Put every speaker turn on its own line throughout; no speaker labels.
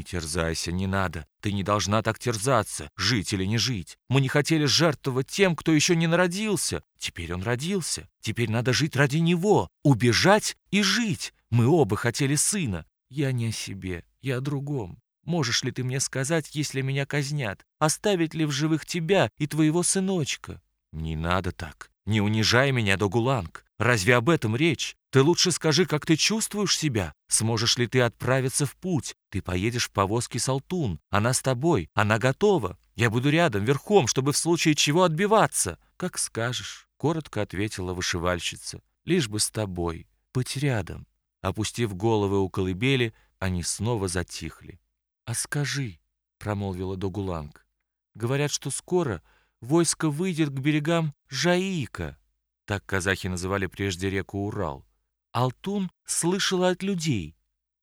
«Не терзайся, не надо. Ты не должна так терзаться, жить или не жить. Мы не хотели жертвовать тем, кто еще не народился. Теперь он родился. Теперь надо жить ради него, убежать и жить. Мы оба хотели сына. Я не о себе, я о другом. Можешь ли ты мне сказать, если меня казнят, оставить ли в живых тебя и твоего сыночка?» «Не надо так. Не унижай меня, Догуланг. Разве об этом речь? Ты лучше скажи, как ты чувствуешь себя. Сможешь ли ты отправиться в путь? Ты поедешь в повозке с Алтун. Она с тобой. Она готова. Я буду рядом, верхом, чтобы в случае чего отбиваться. Как скажешь, коротко ответила вышивальщица. Лишь бы с тобой. Быть рядом. Опустив головы у колыбели, они снова затихли. «А скажи», — промолвила Догуланг, — «говорят, что скоро войско выйдет к берегам Жаика». Так казахи называли прежде реку Урал. Алтун слышала от людей.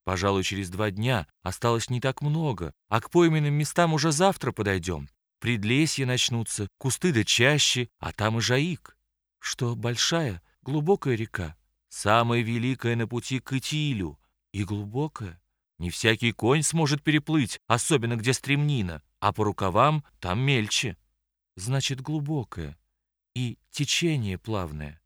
Пожалуй, через два дня осталось не так много, а к пойменным местам уже завтра подойдем. Предлесья начнутся, кусты да чаще, а там и Жаик. Что большая, глубокая река, самая великая на пути к Итилю. И глубокая. Не всякий конь сможет переплыть, особенно где стремнина, а по рукавам там мельче. Значит, глубокая. И течение плавное.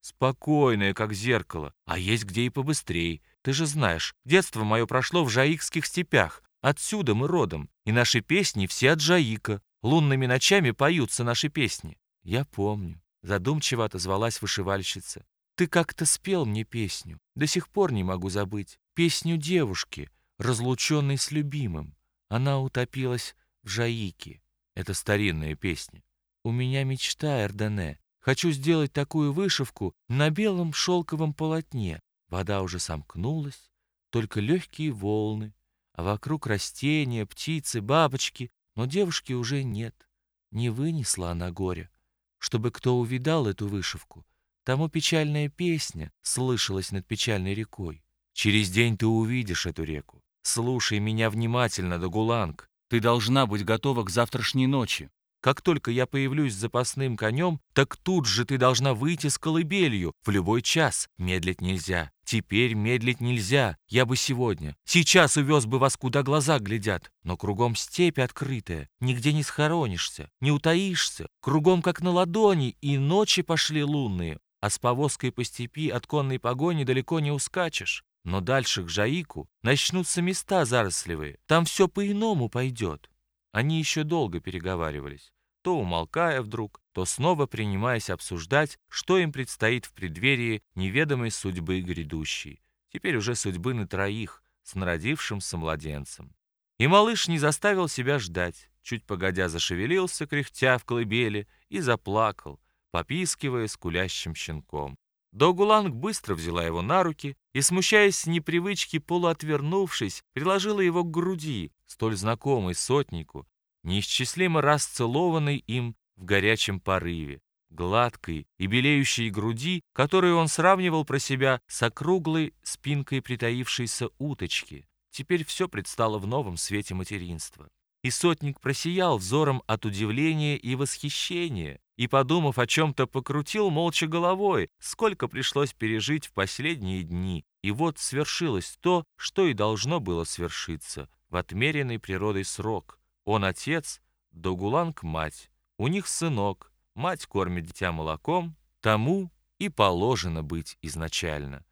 Спокойное, как зеркало, а есть где и побыстрей. Ты же знаешь, детство мое прошло в жаикских степях. Отсюда мы родом, и наши песни все от Жаика. Лунными ночами поются наши песни. Я помню. Задумчиво отозвалась вышивальщица. Ты как-то спел мне песню. До сих пор не могу забыть. Песню девушки, разлученной с любимым. Она утопилась в Жаике. Это старинная песня. У меня мечта, Эрдене, Хочу сделать такую вышивку на белом шелковом полотне. Вода уже сомкнулась, только легкие волны, а вокруг растения, птицы, бабочки, но девушки уже нет. Не вынесла она горя. Чтобы кто увидал эту вышивку, тому печальная песня слышалась над печальной рекой. Через день ты увидишь эту реку. Слушай меня внимательно, Дагуланг. Ты должна быть готова к завтрашней ночи. Как только я появлюсь с запасным конем, так тут же ты должна выйти с колыбелью в любой час. Медлить нельзя. Теперь медлить нельзя. Я бы сегодня. Сейчас увез бы вас, куда глаза глядят. Но кругом степь открытая. Нигде не схоронишься, не утаишься. Кругом как на ладони, и ночи пошли лунные. А с повозкой по степи от конной погони далеко не ускачешь. Но дальше к Жаику начнутся места заросливые. Там все по-иному пойдет. Они еще долго переговаривались, то умолкая вдруг, то снова принимаясь обсуждать, что им предстоит в преддверии неведомой судьбы грядущей, теперь уже судьбы на троих, с народившимся младенцем. И малыш не заставил себя ждать, чуть погодя зашевелился, кряхтя в колыбели, и заплакал, попискивая скулящим щенком. Догуланг быстро взяла его на руки и, смущаясь с непривычки, полуотвернувшись, приложила его к груди, столь знакомой сотнику, неисчислимо раз целованной им в горячем порыве, гладкой и белеющей груди, которую он сравнивал про себя с округлой спинкой притаившейся уточки. Теперь все предстало в новом свете материнства. И сотник просиял взором от удивления и восхищения, и, подумав о чем-то, покрутил молча головой, сколько пришлось пережить в последние дни. И вот свершилось то, что и должно было свершиться в отмеренный природой срок. Он отец, Догуланг мать. У них сынок, мать кормит дитя молоком, тому и положено быть изначально.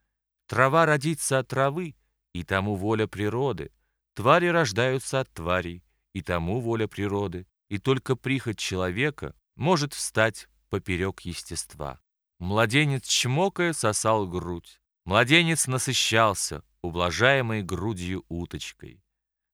Трава родится от травы, и тому воля природы. Твари рождаются от тварей, и тому воля природы. И только прихоть человека может встать поперек естества. Младенец, чмокая, сосал грудь. Младенец насыщался, ублажаемой грудью уточкой.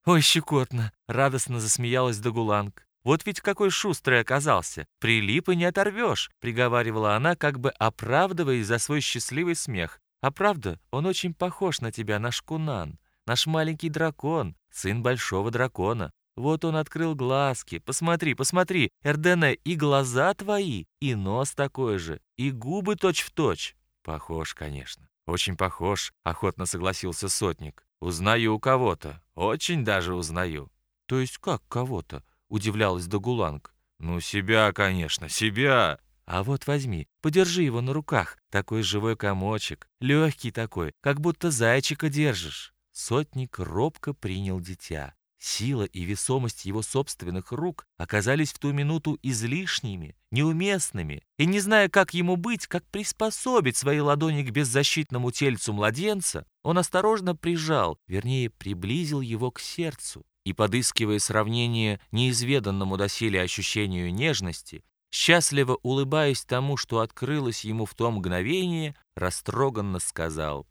«Ой, щекотно!» — радостно засмеялась Дагуланг. «Вот ведь какой шустрый оказался! Прилип и не оторвешь!» — приговаривала она, как бы оправдываясь за свой счастливый смех. «А правда, он очень похож на тебя, наш Кунан, наш маленький дракон, сын большого дракона. Вот он открыл глазки. Посмотри, посмотри, Эрдене, и глаза твои, и нос такой же, и губы точь-в-точь». «Похож, конечно. Очень похож», — охотно согласился сотник. «Узнаю у кого-то. Очень даже узнаю». «То есть как кого-то?» — удивлялась Дагуланг. «Ну, себя, конечно, себя!» «А вот возьми, подержи его на руках. Такой живой комочек, легкий такой, как будто зайчика держишь». Сотник робко принял дитя. Сила и весомость его собственных рук оказались в ту минуту излишними, неуместными, и не зная, как ему быть, как приспособить свои ладони к беззащитному тельцу младенца, он осторожно прижал, вернее, приблизил его к сердцу и, подыскивая сравнение неизведанному доселе ощущению нежности, счастливо улыбаясь тому, что открылось ему в то мгновение, растроганно сказал,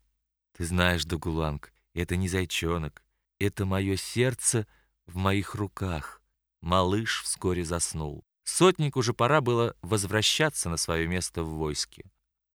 «Ты знаешь, Дугуланг, это не зайчонок, это мое сердце в моих руках. Малыш вскоре заснул. Сотнику уже пора было возвращаться на свое место в войске.